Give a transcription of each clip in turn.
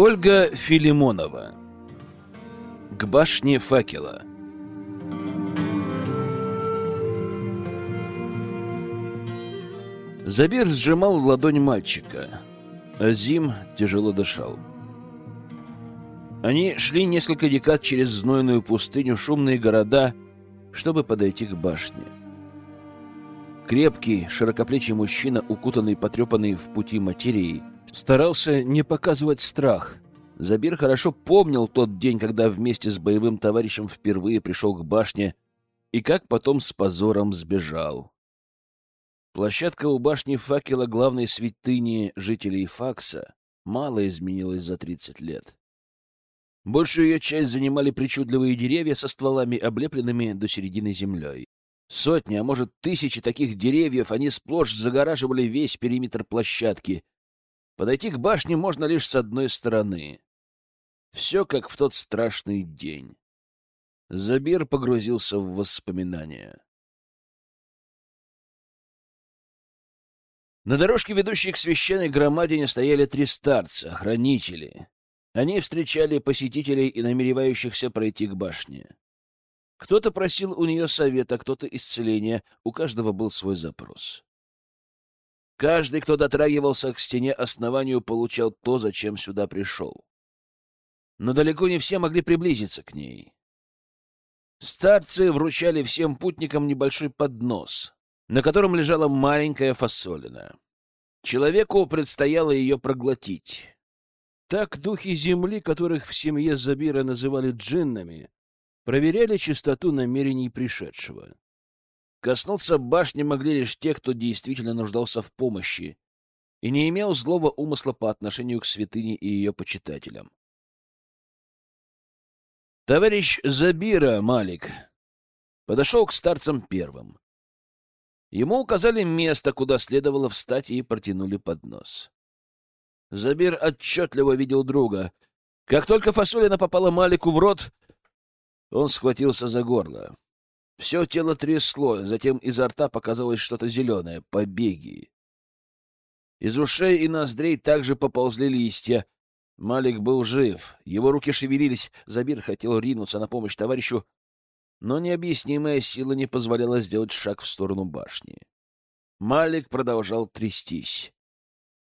Ольга Филимонова К башне факела Забир сжимал ладонь мальчика. Азим тяжело дышал. Они шли несколько декад через знойную пустыню, шумные города, чтобы подойти к башне. Крепкий, широкоплечий мужчина, укутанный, потрепанный в пути материей, старался не показывать страх. Забир хорошо помнил тот день, когда вместе с боевым товарищем впервые пришел к башне и как потом с позором сбежал. Площадка у башни факела главной святыни жителей Факса мало изменилась за 30 лет. Большую ее часть занимали причудливые деревья со стволами, облепленными до середины землей. Сотни, а может тысячи таких деревьев, они сплошь загораживали весь периметр площадки. Подойти к башне можно лишь с одной стороны. Все как в тот страшный день. Забир погрузился в воспоминания. На дорожке, ведущей к священной громадине, стояли три старца, хранители. Они встречали посетителей и намеревающихся пройти к башне. Кто-то просил у нее совета, кто-то исцеления, у каждого был свой запрос. Каждый, кто дотрагивался к стене основанию, получал то, зачем сюда пришел. Но далеко не все могли приблизиться к ней. Старцы вручали всем путникам небольшой поднос, на котором лежала маленькая фасолина. Человеку предстояло ее проглотить. Так духи земли, которых в семье Забира называли джиннами, проверяли чистоту намерений пришедшего. Коснуться башни могли лишь те, кто действительно нуждался в помощи и не имел злого умысла по отношению к святыне и ее почитателям. Товарищ Забира, Малик, подошел к старцам первым. Ему указали место, куда следовало встать, и протянули поднос. Забир отчетливо видел друга. Как только фасолина попала Малику в рот, он схватился за горло. Все тело трясло, затем изо рта показалось что-то зеленое — побеги. Из ушей и ноздрей также поползли листья. Малик был жив, его руки шевелились. Забир хотел ринуться на помощь товарищу, но необъяснимая сила не позволяла сделать шаг в сторону башни. Малик продолжал трястись.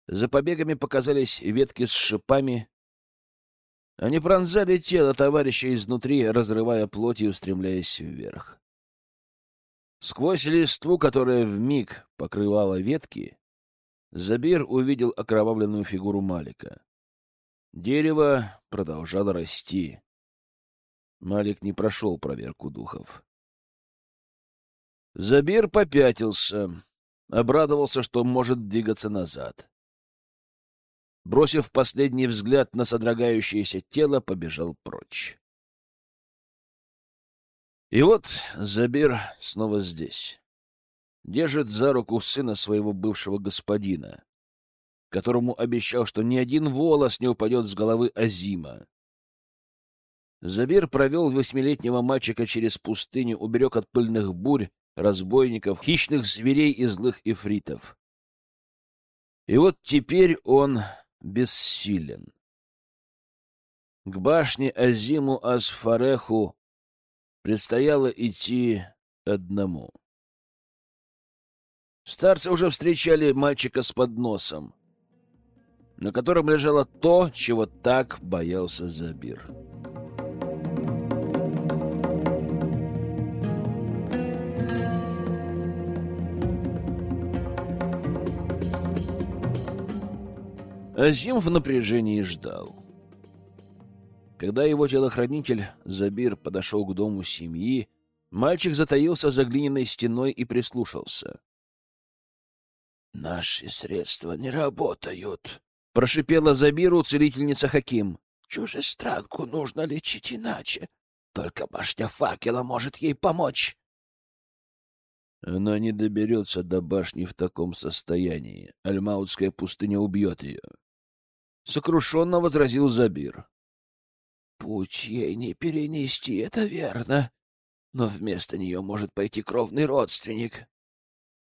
За побегами показались ветки с шипами. Они пронзали тело товарища изнутри, разрывая плоть и устремляясь вверх. Сквозь листву, которая вмиг покрывала ветки, Забир увидел окровавленную фигуру Малика. Дерево продолжало расти. Малик не прошел проверку духов. Забир попятился, обрадовался, что может двигаться назад бросив последний взгляд на содрогающееся тело, побежал прочь. И вот Забир снова здесь. Держит за руку сына своего бывшего господина, которому обещал, что ни один волос не упадет с головы Азима. Забир провел восьмилетнего мальчика через пустыню, уберег от пыльных бурь, разбойников, хищных зверей и злых эфритов. И вот теперь он бессилен. К башне Азиму Асфареху предстояло идти одному. Старцы уже встречали мальчика с подносом, на котором лежало то, чего так боялся Забир. Азим в напряжении ждал. Когда его телохранитель Забир подошел к дому семьи, мальчик затаился за глиняной стеной и прислушался. «Наши средства не работают», — прошипела Забиру целительница Хаким. «Чужестранку нужно лечить иначе. Только башня факела может ей помочь». Она не доберется до башни в таком состоянии. Альмаутская пустыня убьет ее. — сокрушенно возразил Забир. «Путь ей не перенести, это верно, но вместо нее может пойти кровный родственник».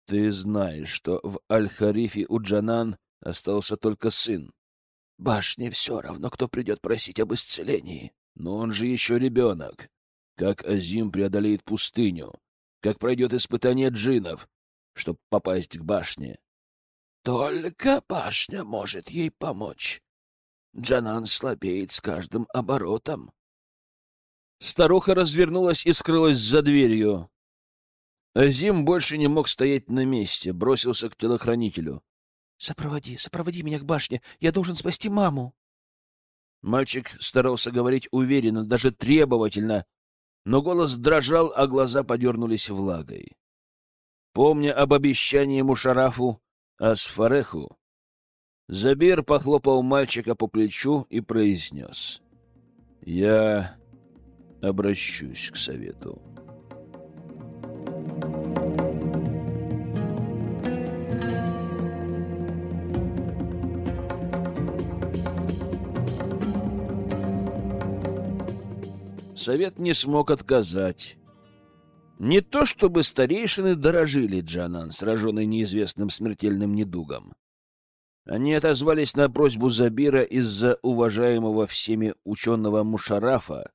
«Ты знаешь, что в Аль-Харифе у Джанан остался только сын. Башне все равно, кто придет просить об исцелении. Но он же еще ребенок. Как Азим преодолеет пустыню? Как пройдет испытание джинов, чтобы попасть к башне? Только башня может ей помочь. Джанан слабеет с каждым оборотом. Старуха развернулась и скрылась за дверью. Азим больше не мог стоять на месте, бросился к телохранителю. — Сопроводи, сопроводи меня к башне. Я должен спасти маму. Мальчик старался говорить уверенно, даже требовательно, но голос дрожал, а глаза подернулись влагой. Помня об обещании Мушарафу Асфареху, Забир похлопал мальчика по плечу и произнес. «Я обращусь к совету». Совет не смог отказать. Не то чтобы старейшины дорожили Джанан, сраженный неизвестным смертельным недугом. Они отозвались на просьбу Забира из-за уважаемого всеми ученого Мушарафа,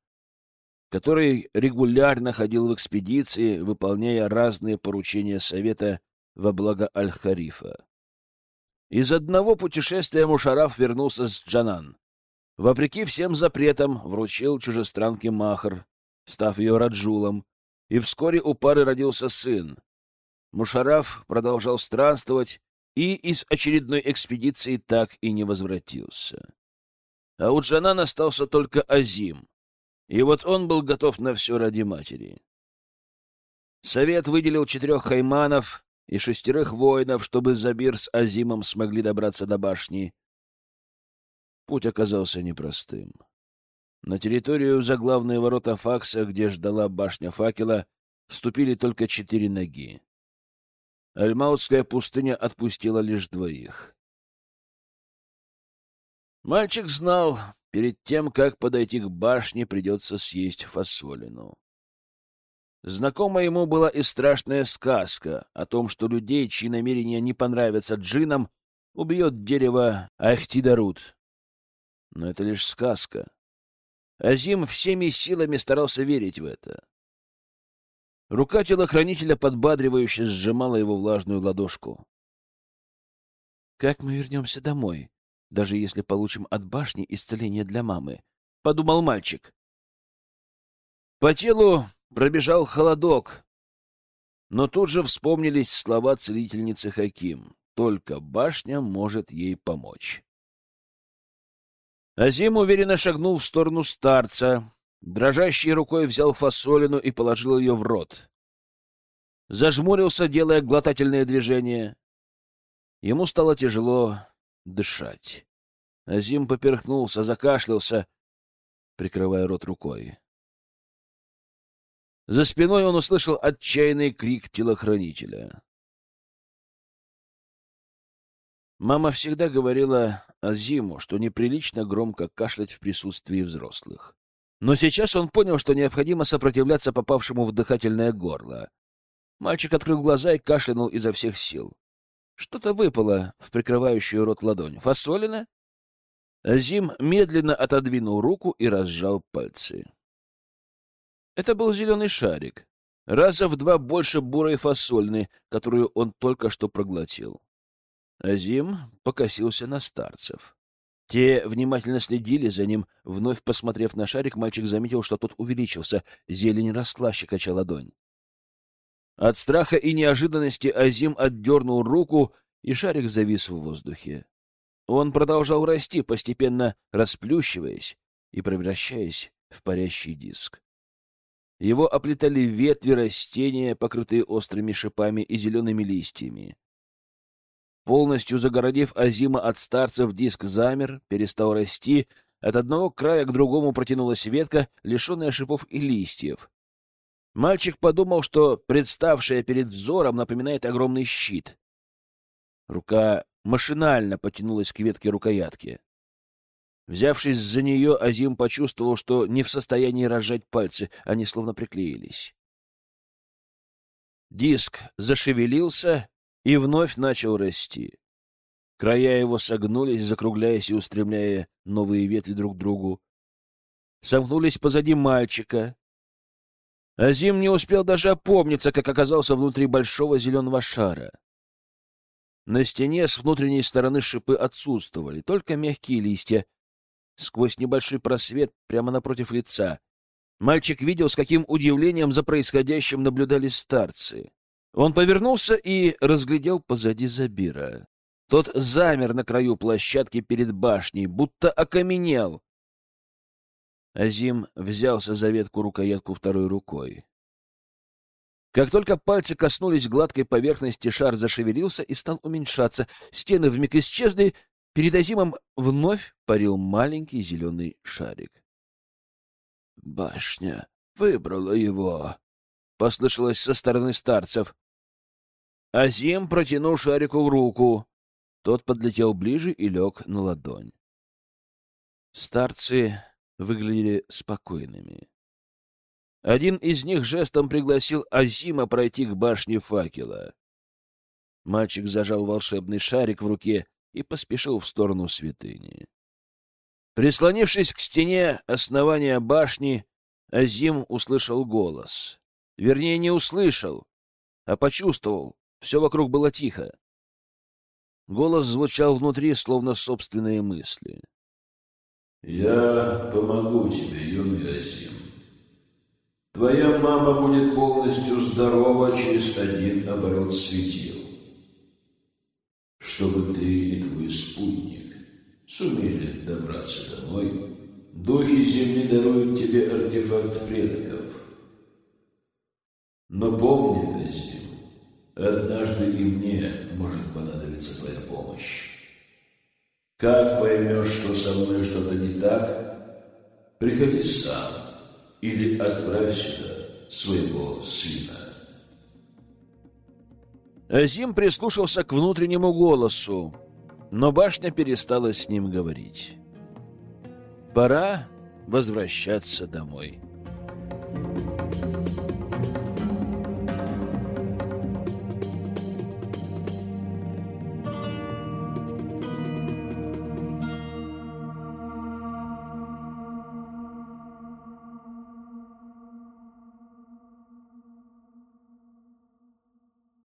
который регулярно ходил в экспедиции, выполняя разные поручения Совета во благо Аль-Харифа. Из одного путешествия Мушараф вернулся с Джанан. Вопреки всем запретам, вручил чужестранке Махр, став ее раджулом, и вскоре у пары родился сын. Мушараф продолжал странствовать, и из очередной экспедиции так и не возвратился. А у Джанан остался только Азим, и вот он был готов на все ради матери. Совет выделил четырех хайманов и шестерых воинов, чтобы Забир с Азимом смогли добраться до башни. Путь оказался непростым. На территорию за главные ворота Факса, где ждала башня факела, ступили только четыре ноги. Альмаутская пустыня отпустила лишь двоих. Мальчик знал, перед тем, как подойти к башне, придется съесть фасолину. Знакома ему была и страшная сказка о том, что людей, чьи намерения не понравятся джинам, убьет дерево Ахтидарут. Но это лишь сказка. Азим всеми силами старался верить в это. Рука телохранителя подбадривающе сжимала его влажную ладошку. «Как мы вернемся домой, даже если получим от башни исцеление для мамы?» — подумал мальчик. По телу пробежал холодок, но тут же вспомнились слова целительницы Хаким. Только башня может ей помочь. Азим уверенно шагнул в сторону старца, Дрожащей рукой взял фасолину и положил ее в рот. Зажмурился, делая глотательные движения. Ему стало тяжело дышать. Азим поперхнулся, закашлялся, прикрывая рот рукой. За спиной он услышал отчаянный крик телохранителя. Мама всегда говорила Азиму, что неприлично громко кашлять в присутствии взрослых. Но сейчас он понял, что необходимо сопротивляться попавшему в дыхательное горло. Мальчик открыл глаза и кашлянул изо всех сил. Что-то выпало в прикрывающую рот ладонь. Фасолина? Зим медленно отодвинул руку и разжал пальцы. Это был зеленый шарик, раза в два больше бурой фасольны, которую он только что проглотил. Азим покосился на старцев. Те внимательно следили за ним. Вновь посмотрев на шарик, мальчик заметил, что тот увеличился. Зелень росла, щекоча ладонь. От страха и неожиданности Азим отдернул руку, и шарик завис в воздухе. Он продолжал расти, постепенно расплющиваясь и превращаясь в парящий диск. Его оплетали ветви растения, покрытые острыми шипами и зелеными листьями. Полностью загородив Азима от старцев, диск замер, перестал расти. От одного края к другому протянулась ветка, лишенная шипов и листьев. Мальчик подумал, что представшая перед взором напоминает огромный щит. Рука машинально потянулась к ветке рукоятки. Взявшись за нее, Азим почувствовал, что не в состоянии разжать пальцы, они словно приклеились. Диск зашевелился, и вновь начал расти. Края его согнулись, закругляясь и устремляя новые ветви друг к другу. Сомкнулись позади мальчика. Азим не успел даже опомниться, как оказался внутри большого зеленого шара. На стене с внутренней стороны шипы отсутствовали, только мягкие листья. Сквозь небольшой просвет прямо напротив лица мальчик видел, с каким удивлением за происходящим наблюдали старцы. Он повернулся и разглядел позади Забира. Тот замер на краю площадки перед башней, будто окаменел. Азим взялся за ветку рукоятку второй рукой. Как только пальцы коснулись гладкой поверхности, шар зашевелился и стал уменьшаться. Стены вмиг исчезли. Перед Азимом вновь парил маленький зеленый шарик. «Башня выбрала его», — послышалось со стороны старцев. Азим протянул шарику руку. Тот подлетел ближе и лег на ладонь. Старцы выглядели спокойными. Один из них жестом пригласил Азима пройти к башне факела. Мальчик зажал волшебный шарик в руке и поспешил в сторону святыни. Прислонившись к стене основания башни, Азим услышал голос. Вернее, не услышал, а почувствовал. Все вокруг было тихо. Голос звучал внутри, словно собственные мысли. «Я помогу тебе, юный Азим. Твоя мама будет полностью здорова через один оборот светил. Чтобы ты и твой спутник сумели добраться домой, духи земли даруют тебе артефакт предков. Но помни, Азим, однажды и мне может понадобиться твоя помощь. Как поймешь, что со мной что-то не так, приходи сам или отправь сюда своего сына. Азим прислушался к внутреннему голосу, но башня перестала с ним говорить. Пора возвращаться домой.